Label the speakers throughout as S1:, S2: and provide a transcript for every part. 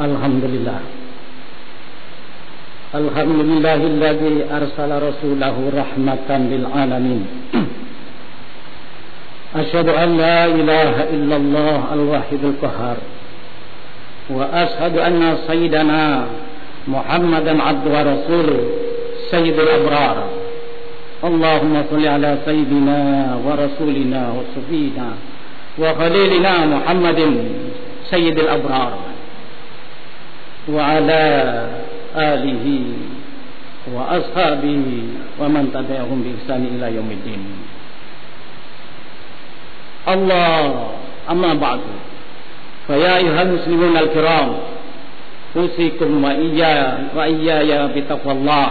S1: الحمد لله. الحمد لله الذي أرسل رسوله رحمة للعالمين. أشهد أن لا إله إلا الله الواحد القهار. وأشهد أن سيدنا محمدا عبد ورسوله سيد الأبرار. اللهم صل على سيدنا ورسولنا وصفينا وخليلنا محمد سيد الأبرار. وعلى آله وأصحابه ومن تبعهم بإحسان إلى يوم الدين الله أما بعد فيا أيها المسلمون الكرام أوصيكم وإياي وإياي بتقوى الله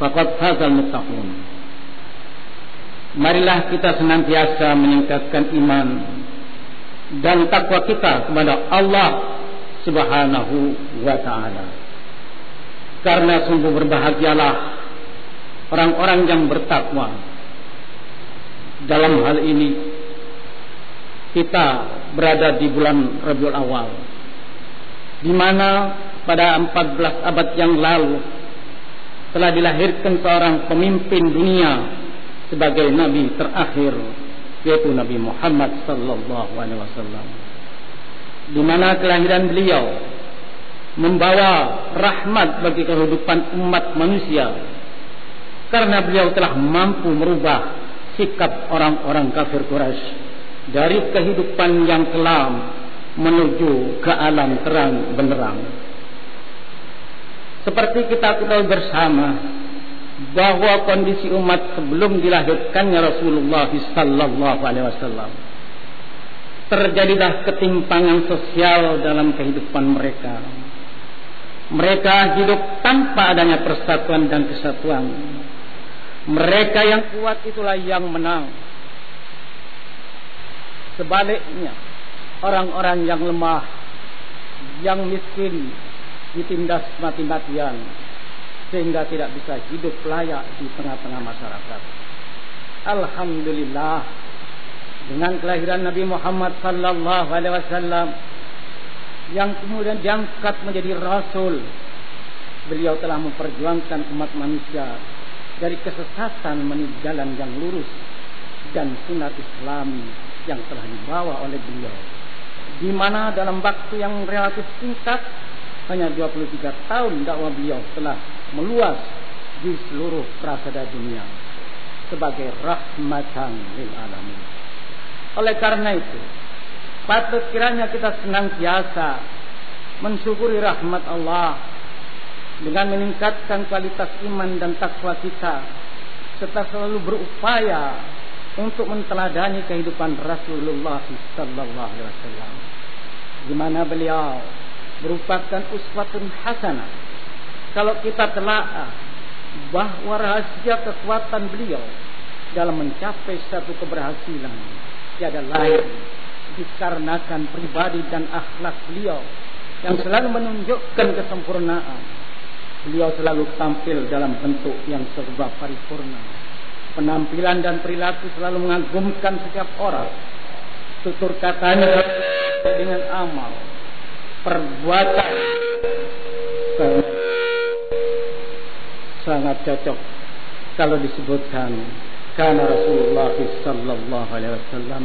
S1: فقد فاز المتقون Marilah kita senantiasa meningkatkan iman dan takwa kita kepada Allah Subhanahu wa taala. Karena sungguh berbahagialah orang-orang yang bertakwa. Dalam hal ini kita berada di bulan Rabiul Awal di mana pada 14 abad yang lalu telah dilahirkan seorang pemimpin dunia sebagai nabi terakhir yaitu Nabi Muhammad sallallahu alaihi wasallam di mana kelahiran beliau membawa rahmat bagi kehidupan umat manusia karena beliau telah mampu merubah sikap orang-orang kafir Quraisy dari kehidupan yang kelam menuju ke alam terang benderang. Seperti kita ketahui bersama bahwa kondisi umat sebelum dilahirkannya Rasulullah sallallahu alaihi wasallam terjadilah ketimpangan sosial dalam kehidupan mereka. Mereka hidup tanpa adanya persatuan dan kesatuan. Mereka yang kuat itulah yang menang. Sebaliknya, orang-orang yang lemah, yang miskin, ditindas mati-matian, sehingga tidak bisa hidup layak di tengah-tengah masyarakat. Alhamdulillah, dengan kelahiran Nabi Muhammad sallallahu alaihi wasallam yang kemudian diangkat menjadi rasul. Beliau telah memperjuangkan umat manusia dari kesesatan menuju jalan yang lurus dan sunat Islam yang telah dibawa oleh beliau. Di mana dalam waktu yang relatif singkat hanya 23 tahun dakwah beliau telah meluas di seluruh prasada dunia sebagai rahmatan lil alamin oleh karena itu, patut kiranya kita senantiasa mensyukuri rahmat Allah dengan meningkatkan kualitas iman dan takwa kita serta selalu berupaya untuk menteladani kehidupan Rasulullah sallallahu alaihi wasallam di mana beliau merupakan uswatun hasanah. Kalau kita telah bahwa rahasia kekuatan beliau dalam mencapai satu keberhasilan tiada lain dikarenakan pribadi dan akhlak beliau yang selalu menunjukkan kesempurnaan. Beliau selalu tampil dalam bentuk yang serba paripurna. Penampilan dan perilaku selalu mengagumkan setiap orang. Tutur katanya dengan amal, perbuatan sangat cocok kalau disebutkan karena Rasulullah sallallahu alaihi wasallam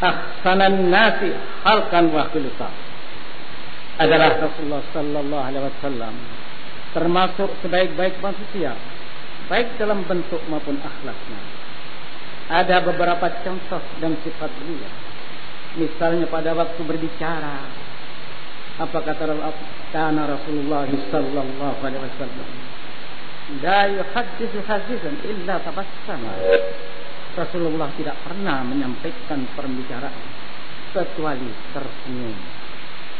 S1: ahsanan nasi halkan wa khilqa adalah Rasulullah sallallahu alaihi wasallam termasuk sebaik-baik manusia baik dalam bentuk maupun akhlaknya. Ada beberapa contoh dan sifat beliau misalnya pada waktu berbicara apa kata Rasulullah sallallahu alaihi wasallam La yuhaddisu hadisan illa tabassama. Rasulullah tidak pernah menyampaikan pembicaraan kecuali tersenyum.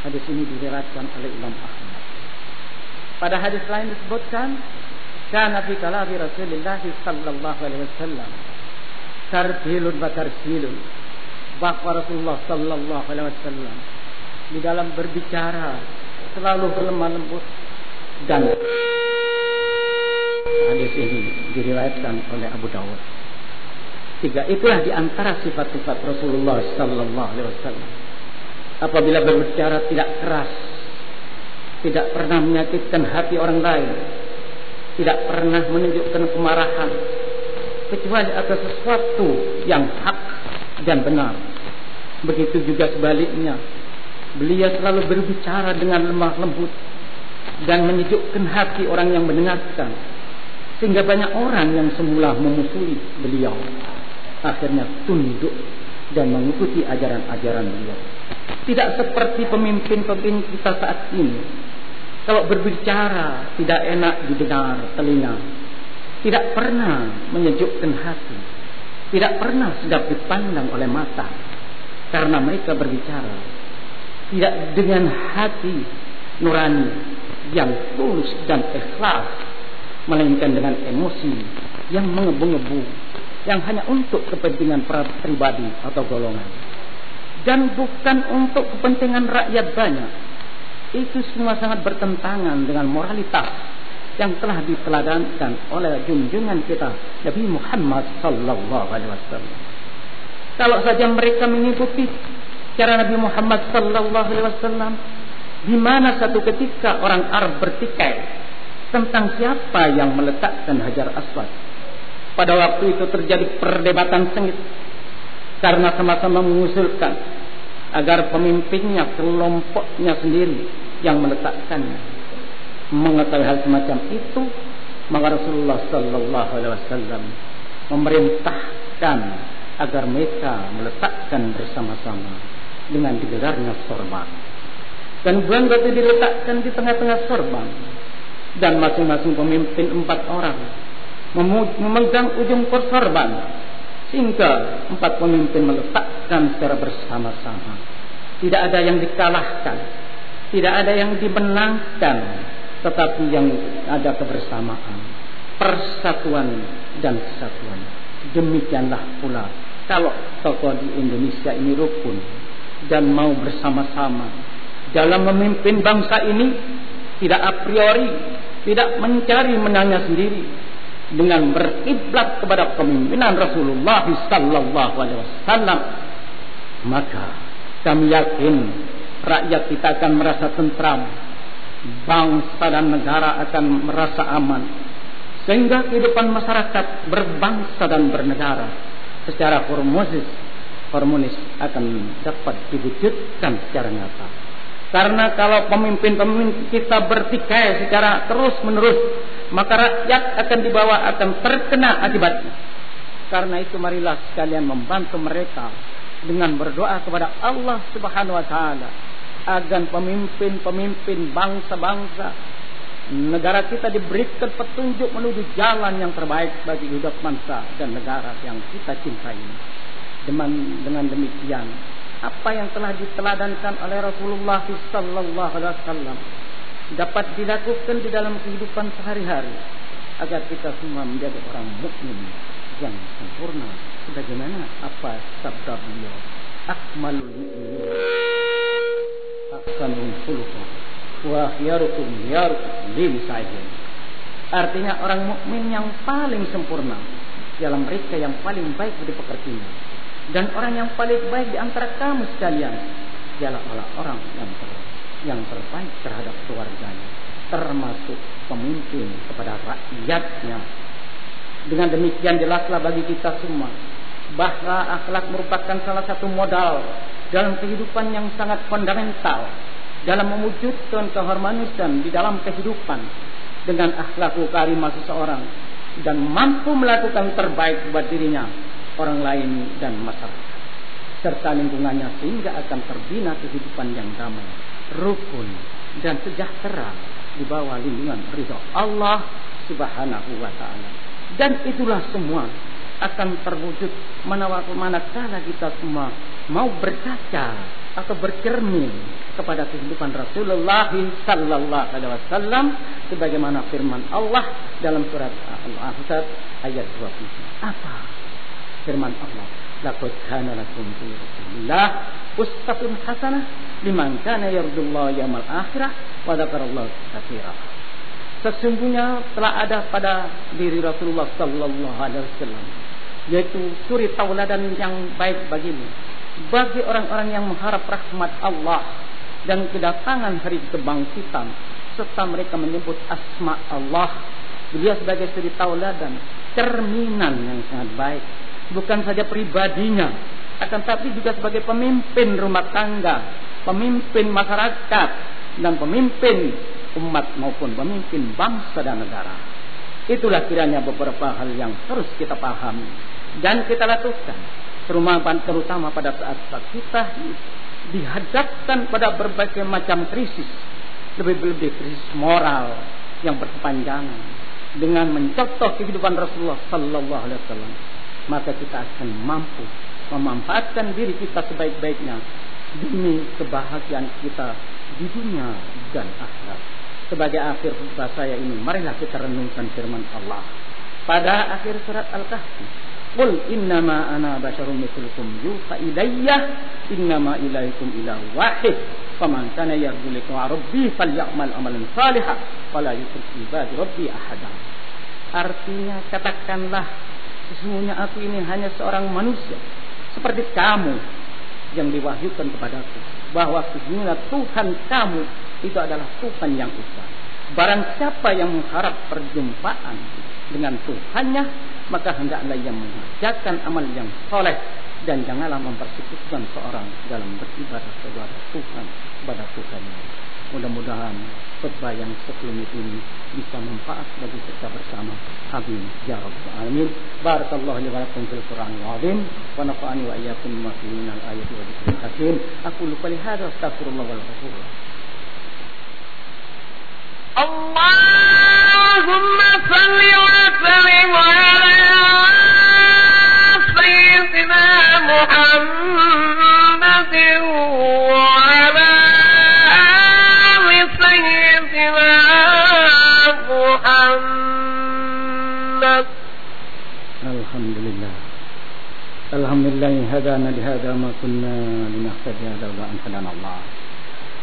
S1: Hadis ini diriwayatkan oleh Imam Ahmad. Pada hadis lain disebutkan, kana fi kalami Rasulullah sallallahu alaihi wasallam tartilun wa tarsilun. Bahwa Rasulullah sallallahu alaihi wasallam di dalam berbicara selalu berlemah lembut dan Hadis ini diriwayatkan oleh Abu Dawud. Tiga itulah di antara sifat-sifat Rasulullah sallallahu alaihi wasallam. Apabila berbicara tidak keras, tidak pernah menyakitkan hati orang lain, tidak pernah menunjukkan kemarahan, kecuali atas sesuatu yang hak dan benar. Begitu juga sebaliknya, beliau selalu berbicara dengan lemah lembut dan menyejukkan hati orang yang mendengarkan. Sehingga banyak orang yang semula memusuhi beliau. Akhirnya tunduk dan mengikuti ajaran-ajaran beliau. Tidak seperti pemimpin-pemimpin kita saat ini. Kalau berbicara tidak enak didengar telinga. Tidak pernah menyejukkan hati. Tidak pernah sedap dipandang oleh mata. Karena mereka berbicara. Tidak dengan hati nurani yang tulus dan ikhlas. Melainkan dengan emosi yang mengebu-ngebu yang hanya untuk kepentingan pribadi atau golongan. Dan bukan untuk kepentingan rakyat banyak. Itu semua sangat bertentangan dengan moralitas yang telah diteladankan oleh junjungan kita Nabi Muhammad sallallahu alaihi wasallam. Kalau saja mereka mengikuti cara Nabi Muhammad sallallahu alaihi wasallam di mana satu ketika orang Arab bertikai tentang siapa yang meletakkan Hajar Aswad. Pada waktu itu terjadi perdebatan sengit karena sama-sama mengusulkan agar pemimpinnya kelompoknya sendiri yang meletakkannya mengetahui hal semacam itu maka Rasulullah sallallahu alaihi wasallam memerintahkan agar mereka meletakkan bersama-sama dengan digelarnya sorban. Dan bulan batu diletakkan di tengah-tengah sorban dan masing-masing pemimpin empat orang memegang ujung korban sehingga empat pemimpin meletakkan secara bersama-sama. Tidak ada yang dikalahkan, tidak ada yang dimenangkan, tetapi yang ada kebersamaan, persatuan dan kesatuan. Demikianlah pula kalau tokoh di Indonesia ini rukun dan mau bersama-sama dalam memimpin bangsa ini tidak a priori, tidak mencari menangnya sendiri, dengan beriblat kepada kepemimpinan Rasulullah sallallahu alaihi wasallam maka kami yakin rakyat kita akan merasa tentram bangsa dan negara akan merasa aman sehingga kehidupan masyarakat berbangsa dan bernegara secara harmonis harmonis akan dapat diwujudkan secara nyata karena kalau pemimpin-pemimpin kita bertikai secara terus-menerus, maka rakyat akan dibawa akan terkena akibatnya. Karena itu marilah sekalian membantu mereka dengan berdoa kepada Allah Subhanahu wa taala agar pemimpin-pemimpin bangsa-bangsa negara kita diberikan petunjuk menuju jalan yang terbaik bagi hidup bangsa dan negara yang kita cintai. Dengan dengan demikian apa yang telah diteladankan oleh Rasulullah sallallahu alaihi wasallam dapat dilakukan di dalam kehidupan sehari-hari agar kita semua menjadi orang mukmin yang sempurna. Sebagaimana apa sabda beliau? Akmalul mu'minin. Ahsanul khuluqa wa khiyarukum khiyarukum lil artinya orang mukmin yang paling sempurna. Dalam mereka yang paling baik di pekertinya dan orang yang paling baik di antara kamu sekalian ialah orang yang ter, yang terbaik terhadap keluarganya, termasuk pemimpin kepada rakyatnya. Dengan demikian jelaslah bagi kita semua bahwa akhlak merupakan salah satu modal dalam kehidupan yang sangat fundamental dalam mewujudkan keharmonisan di dalam kehidupan dengan akhlak karimah seseorang dan mampu melakukan terbaik buat dirinya orang lain dan masyarakat serta lingkungannya sehingga akan terbina kehidupan yang damai, rukun dan sejahtera di bawah lindungan ridho Allah Subhanahu wa taala. Dan itulah semua akan terwujud manakala kita semua mau berkaca atau bercermin kepada kehidupan Rasulullah sallallahu alaihi wasallam sebagaimana firman Allah dalam surat Al-Ahzab ayat 20. Apa firman Allah. Laqad kana lakum fi rasulillah uswatun hasanah liman kana yarjullaha yaumil akhirah wa dzakarallaha katsiran. Sesungguhnya telah ada pada diri Rasulullah sallallahu alaihi wasallam yaitu suri tauladan yang baik bagimu bagi orang-orang yang mengharap rahmat Allah dan kedatangan hari kebangkitan serta mereka menyebut asma Allah. Beliau sebagai suri tauladan cerminan yang sangat baik bukan saja pribadinya akan tapi juga sebagai pemimpin rumah tangga pemimpin masyarakat dan pemimpin umat maupun pemimpin bangsa dan negara. Itulah kiranya beberapa hal yang terus kita pahami dan kita lakukan. Terutama pada saat-saat kita dihadapkan pada berbagai macam krisis lebih-lebih krisis moral yang berkepanjangan dengan mencontoh kehidupan Rasulullah Sallallahu Alaihi Wasallam maka kita akan mampu memanfaatkan diri kita sebaik-baiknya demi kebahagiaan kita di dunia dan akhirat. Sebagai akhir khutbah saya ini, marilah kita renungkan firman Allah pada akhir surat Al-Kahfi. Qul innama ana basyarum mithlukum yuha ilayya innama ilaikum ilahu wahid faman kana yarju liqa rabbi falyamal amalan salihan fala yusyrik bi rabbi ahada artinya katakanlah sesungguhnya aku ini hanya seorang manusia seperti kamu yang diwahyukan kepadaku bahwa sesungguhnya Tuhan kamu itu adalah Tuhan yang esa barang siapa yang mengharap perjumpaan dengan Tuhannya maka hendaklah ia mengerjakan amal yang soleh dan janganlah mempersekutukan seorang dalam beribadah kepada Tuhan kepada Tuhan. Mudah-mudahan khutbah yang sekelumit ini bisa manfaat bagi kita bersama. Amin. Ya Rabbal Alamin. Barakallahu li wa lakum fil Qur'an azim wa nafa'ani wa iyyakum bima fihi min al-ayati wa dhikril hakim. Aku lupa li hadza astaghfirullah wa ghafur.
S2: Allahumma salli wa sallim ala sayyidina Muhammadin wa محمد.
S1: الحمد لله الحمد لله هدانا لهذا ما كنا لنهتدي لولا أن هدانا الله.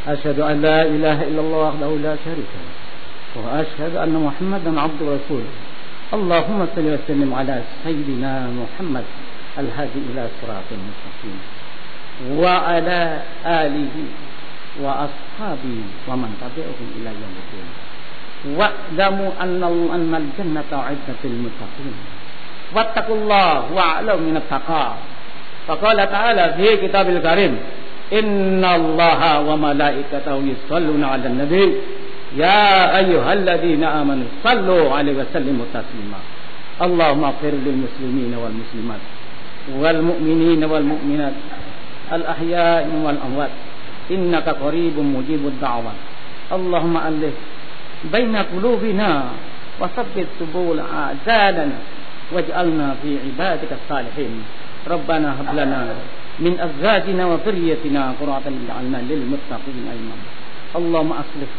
S1: أشهد أن لا إله إلا الله وحده لا شريك له وأشهد أن محمدا عبده ورسوله اللهم صل وسلم على سيدنا محمد الهادي إلى صراط المستقيم وعلى آله وأصحابه ومن تبعهم إلى يوم الدين. واعلموا أن أن الجنة عدة للمتقين. واتقوا الله واعلموا من التقى فقال تعالى في كتاب الكريم إن الله وملائكته يصلون على النبي. يا أيها الذين آمنوا صلوا عليه وسلموا تسليما. اللهم اغفر للمسلمين والمسلمات والمؤمنين والمؤمنات الأحياء والأموات. إنك قريب مجيب الدعوة اللهم ألف بين قلوبنا وثبت سبول أعدادنا واجعلنا في عبادك الصالحين. ربنا هب لنا من أزواجنا وذريتنا قرة اجعلنا للمتقين أيمن اللهم أصلح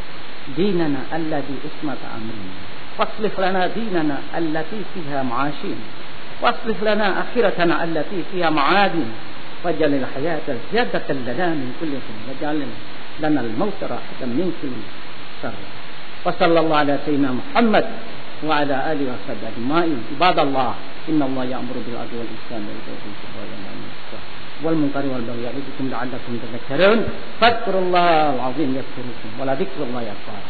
S1: ديننا الذي اسمة أمرنا. واصلح لنا ديننا التي فيها معاشين واصلح لنا آخرتنا التي فيها معادن واجعل الحياة زيادة لنا من كل خير واجعل لنا الموت راحة من كل شر. وصلى الله على سيدنا محمد وعلى آله وصحبه أجمعين. عباد الله إن الله يأمر بالعدل والإحسان والمنكر والبغي يعظكم لعلكم تذكرون. فاذكروا الله العظيم يذكركم ولذكر الله أكبر